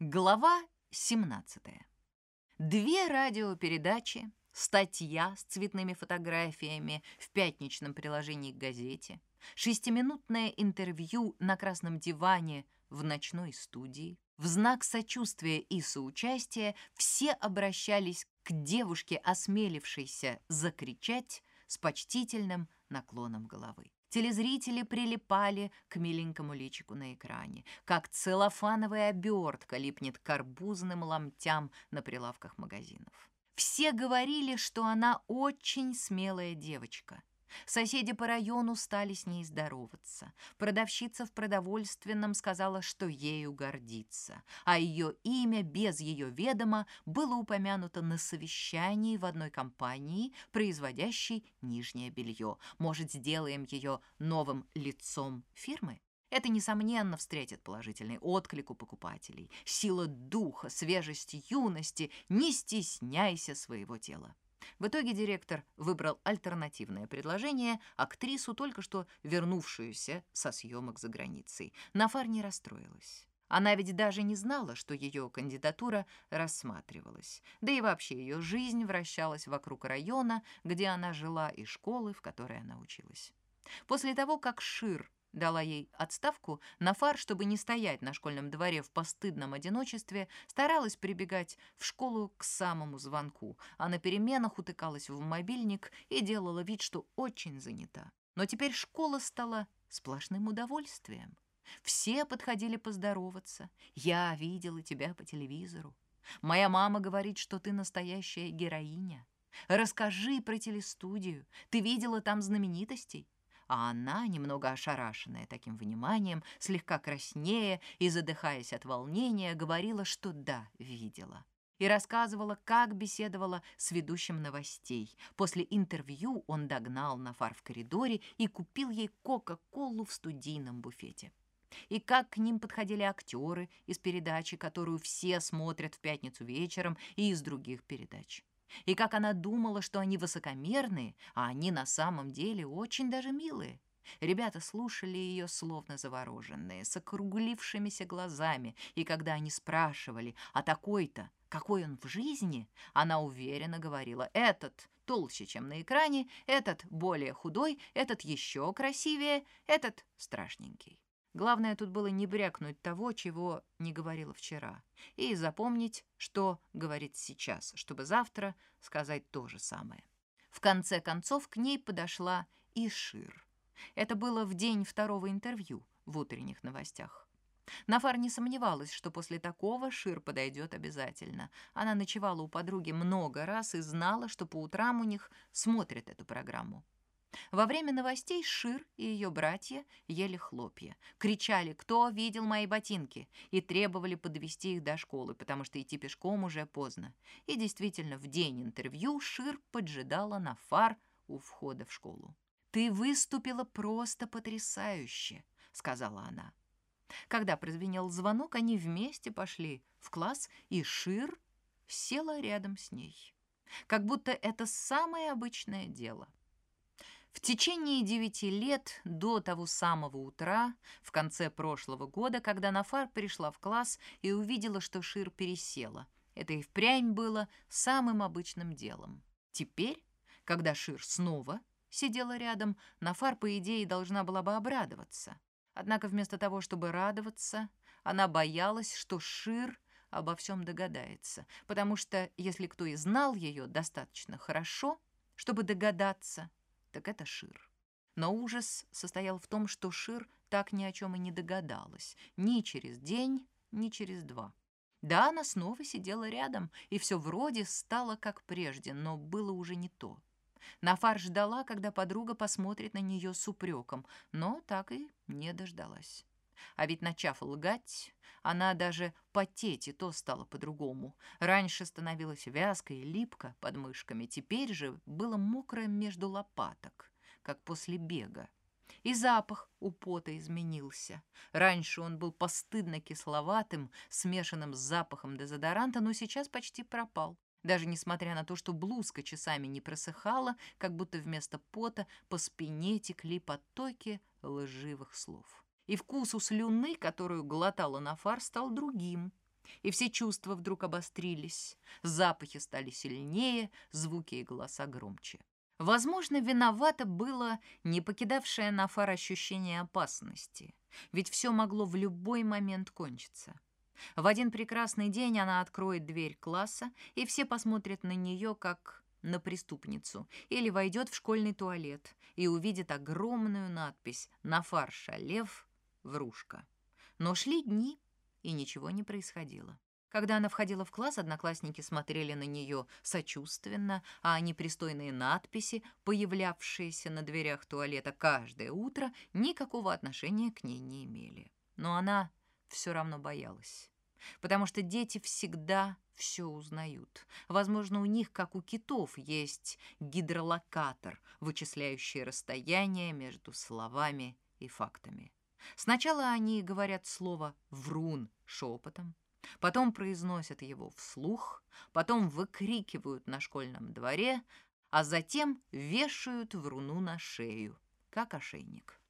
Глава 17. Две радиопередачи, статья с цветными фотографиями в пятничном приложении к газете, шестиминутное интервью на красном диване в ночной студии. В знак сочувствия и соучастия все обращались к девушке, осмелившейся закричать с почтительным наклоном головы. Телезрители прилипали к миленькому личику на экране, как целлофановая обертка липнет к арбузным ломтям на прилавках магазинов. Все говорили, что она очень смелая девочка — Соседи по району стали с ней здороваться. Продавщица в продовольственном сказала, что ею гордится, а ее имя без ее ведома было упомянуто на совещании в одной компании, производящей нижнее белье. Может, сделаем ее новым лицом фирмы? Это, несомненно, встретит положительный отклик у покупателей. Сила духа, свежесть юности, не стесняйся своего тела. В итоге директор выбрал альтернативное предложение, актрису, только что вернувшуюся со съемок за границей. Нафар не расстроилась. Она ведь даже не знала, что ее кандидатура рассматривалась. Да и вообще ее жизнь вращалась вокруг района, где она жила, и школы, в которой она училась. После того, как Шир дала ей отставку, Нафар, чтобы не стоять на школьном дворе в постыдном одиночестве, старалась прибегать в школу к самому звонку, а на переменах утыкалась в мобильник и делала вид, что очень занята. Но теперь школа стала сплошным удовольствием. Все подходили поздороваться. «Я видела тебя по телевизору. Моя мама говорит, что ты настоящая героиня. Расскажи про телестудию. Ты видела там знаменитостей?» А она, немного ошарашенная таким вниманием, слегка краснея и задыхаясь от волнения, говорила, что да, видела. И рассказывала, как беседовала с ведущим новостей. После интервью он догнал Нафар в коридоре и купил ей Кока-Колу в студийном буфете. И как к ним подходили актеры из передачи, которую все смотрят в пятницу вечером, и из других передач и как она думала, что они высокомерные, а они на самом деле очень даже милые. Ребята слушали ее словно завороженные, с округлившимися глазами, и когда они спрашивали, а такой-то, какой он в жизни, она уверенно говорила, этот толще, чем на экране, этот более худой, этот еще красивее, этот страшненький. Главное тут было не брякнуть того, чего не говорила вчера, и запомнить, что говорит сейчас, чтобы завтра сказать то же самое. В конце концов к ней подошла и Шир. Это было в день второго интервью в утренних новостях. Нафар не сомневалась, что после такого Шир подойдет обязательно. Она ночевала у подруги много раз и знала, что по утрам у них смотрят эту программу. Во время новостей Шир и ее братья ели хлопья, кричали «Кто видел мои ботинки?» и требовали подвести их до школы, потому что идти пешком уже поздно. И действительно, в день интервью Шир поджидала на фар у входа в школу. «Ты выступила просто потрясающе», — сказала она. Когда прозвенел звонок, они вместе пошли в класс, и Шир села рядом с ней. Как будто это самое обычное дело — в течение девяти лет до того самого утра, в конце прошлого года, когда Нафар пришла в класс и увидела, что Шир пересела, это и впрямь было самым обычным делом. Теперь, когда Шир снова сидела рядом, Нафар, по идее, должна была бы обрадоваться. Однако вместо того, чтобы радоваться, она боялась, что Шир обо всем догадается, потому что если кто и знал ее достаточно хорошо, чтобы догадаться, так это Шир. Но ужас состоял в том, что Шир так ни о чем и не догадалась. Ни через день, ни через два. Да, она снова сидела рядом, и все вроде стало как прежде, но было уже не то. Нафар ждала, когда подруга посмотрит на нее с упреком, но так и не дождалась. А ведь, начав лгать, она даже потеть и то стала по-другому. Раньше становилась вязкой и липко под мышками, теперь же было мокрое между лопаток, как после бега. И запах у пота изменился. Раньше он был постыдно кисловатым, смешанным с запахом дезодоранта, но сейчас почти пропал. Даже несмотря на то, что блузка часами не просыхала, как будто вместо пота по спине текли потоки лживых слов и вкус у слюны, которую глотала Нафар, стал другим. и все чувства вдруг обострились, запахи стали сильнее, звуки и голоса громче. Возможно, виновато было не покидавшее Нафар ощущение опасности, ведь все могло в любой момент кончиться. В один прекрасный день она откроет дверь класса, и все посмотрят на нее как на преступницу, или войдет в школьный туалет и увидит огромную надпись «Нафар Шалев, врушка». Но шли дни, и ничего не происходило. Когда она входила в класс, одноклассники смотрели на нее сочувственно, а непристойные надписи, появлявшиеся на дверях туалета каждое утро, никакого отношения к ней не имели. Но она все равно боялась. Потому что дети всегда все узнают. Возможно, у них, как у китов, есть гидролокатор, вычисляющий расстояние между словами и фактами. Сначала они говорят слово «врун» шепотом, потом произносят его вслух, потом выкрикивают на школьном дворе, а затем вешают вруну на шею, как ошейник.